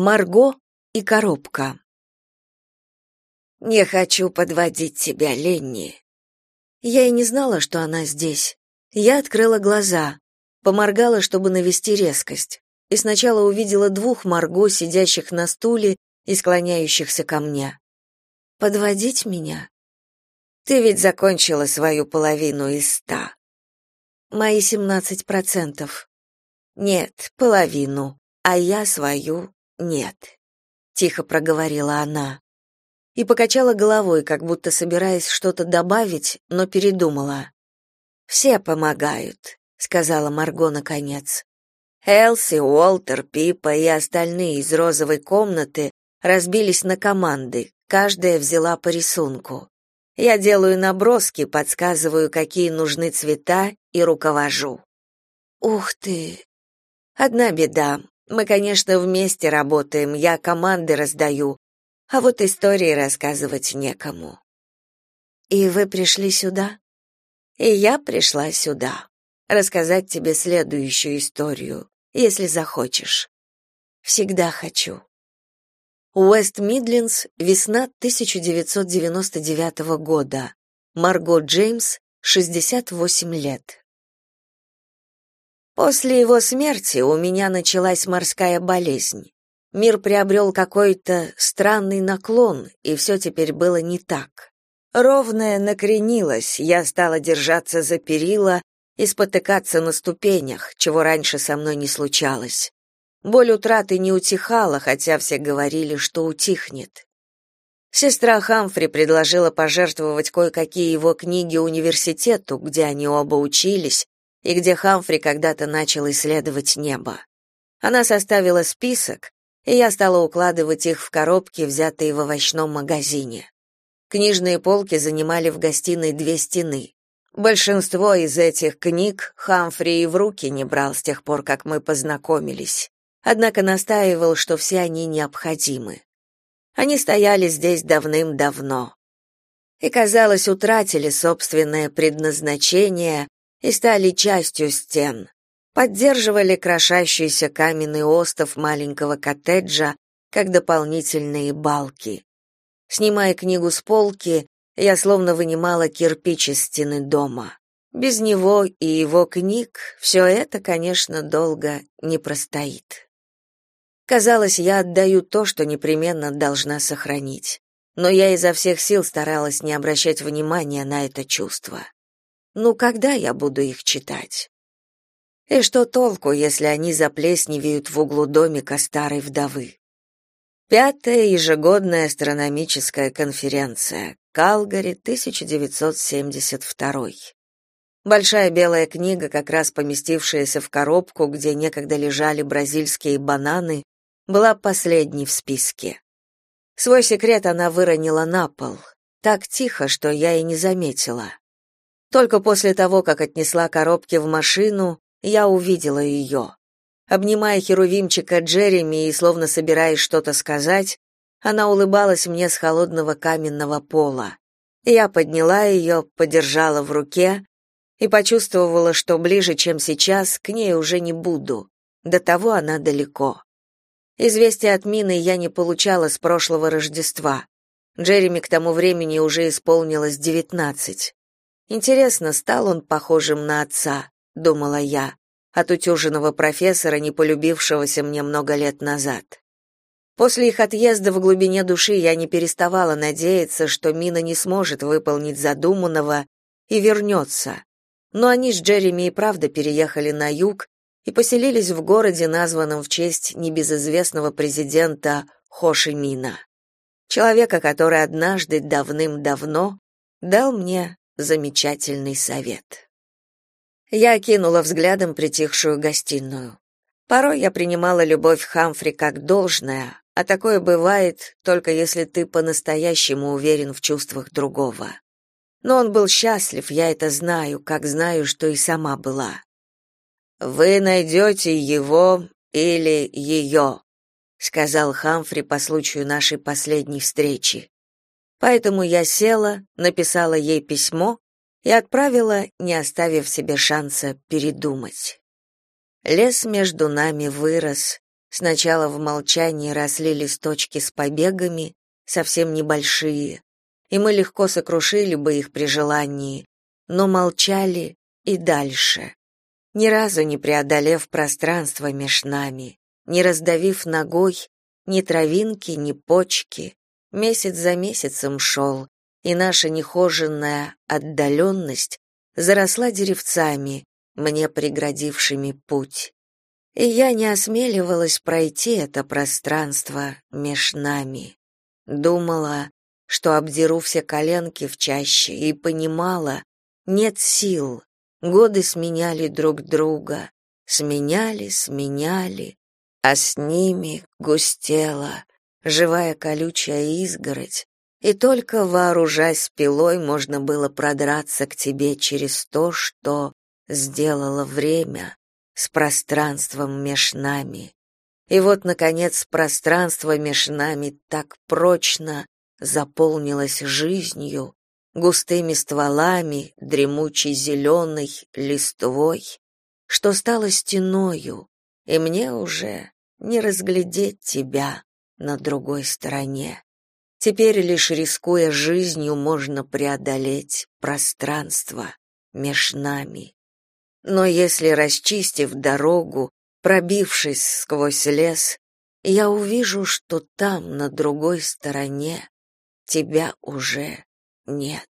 Марго и коробка. Не хочу подводить тебя, Ленни. Я и не знала, что она здесь. Я открыла глаза, поморгала, чтобы навести резкость, и сначала увидела двух Марго, сидящих на стуле и склоняющихся ко мне. Подводить меня? Ты ведь закончила свою половину из ста. Мои семнадцать процентов. Нет, половину, а я свою нет, тихо проговорила она. И покачала головой, как будто собираясь что-то добавить, но передумала. Все помогают, сказала Марго наконец. Элси, Уолтер, Пипа и остальные из розовой комнаты разбились на команды, каждая взяла по рисунку. Я делаю наброски, подсказываю, какие нужны цвета и руковожу. Ух ты. Одна беда. Мы, конечно, вместе работаем, я команды раздаю, а вот истории рассказывать некому. И вы пришли сюда? И я пришла сюда рассказать тебе следующую историю, если захочешь. Всегда хочу. Уэст Мидлендс, весна 1999 года. Марго Джеймс, 68 лет. После его смерти у меня началась морская болезнь. Мир приобрел какой-то странный наклон, и все теперь было не так. Ровная накренилась, я стала держаться за перила и спотыкаться на ступенях, чего раньше со мной не случалось. Боль утраты не утихала, хотя все говорили, что утихнет. Сестра Хамфри предложила пожертвовать кое-какие его книги университету, где они оба учились, и где Хамфри когда-то начал исследовать небо. Она составила список, и я стала укладывать их в коробки, взятые в овощном магазине. Книжные полки занимали в гостиной две стены. Большинство из этих книг Хамфри и в руки не брал с тех пор, как мы познакомились. Однако настаивал, что все они необходимы. Они стояли здесь давным-давно. И, казалось, утратили собственное предназначение, и стали частью стен. Поддерживали крошащийся каменный остов маленького коттеджа, как дополнительные балки. Снимая книгу с полки, я словно вынимала кирпич из стены дома. Без него и его книг все это, конечно, долго не простоит. Казалось, я отдаю то, что непременно должна сохранить. Но я изо всех сил старалась не обращать внимания на это чувство. Ну когда я буду их читать? И что толку, если они заплесневеют в углу домика старой вдовы? Пятая ежегодная астрономическая конференция. Калгари, 1972. Большая белая книга, как раз поместившаяся в коробку, где некогда лежали бразильские бананы, была последней в списке. Свой секрет она выронила на пол, так тихо, что я и не заметила. Только после того, как отнесла коробки в машину, я увидела ее. Обнимая херувимчика Джереми и словно собираясь что-то сказать, она улыбалась мне с холодного каменного пола. Я подняла ее, подержала в руке и почувствовала, что ближе, чем сейчас, к ней уже не буду. До того она далеко. Известия от Мины я не получала с прошлого Рождества. Джереми к тому времени уже исполнилось девятнадцать. Интересно, стал он похожим на отца, думала я, от утюженного профессора, не полюбившегося мне много лет назад. После их отъезда в глубине души я не переставала надеяться, что Мина не сможет выполнить задуманного и вернется. Но они с Джереми и правда переехали на юг и поселились в городе, названном в честь небезызвестного президента Хоши Мина. Человека, который однажды давным-давно дал мне замечательный совет. Я кинула взглядом притихшую гостиную. Порой я принимала любовь Хамфри как должное, а такое бывает только если ты по-настоящему уверен в чувствах другого. Но он был счастлив, я это знаю, как знаю, что и сама была. Вы найдете его или ее», — сказал Хамфри по случаю нашей последней встречи. Поэтому я села, написала ей письмо и отправила, не оставив себе шанса передумать. Лес между нами вырос, Сначала в молчании росли листочки с побегами, совсем небольшие, и мы легко сокрушили бы их при желании, но молчали и дальше, ни разу не преодолев пространство меж нами, не раздавив ногой ни травинки, ни почки. Месяц за месяцем шел, и наша нехоженная отдаленность заросла деревцами, мне преградившими путь. И я не осмеливалась пройти это пространство меж нами. Думала, что обдеру все коленки в чаще, и понимала, нет сил. Годы сменяли друг друга, сменяли, сменяли, а с ними густела живая колючая изгородь, и только вооружаясь пилой можно было продраться к тебе через то, что сделало время с пространством меж нами. И вот, наконец, пространство меж нами так прочно заполнилось жизнью, густыми стволами, дремучей зеленой листвой, что стало стеною, и мне уже не разглядеть тебя на другой стороне. Теперь лишь рискуя жизнью можно преодолеть пространство меж нами. Но если расчистив дорогу, пробившись сквозь лес, я увижу, что там, на другой стороне, тебя уже нет.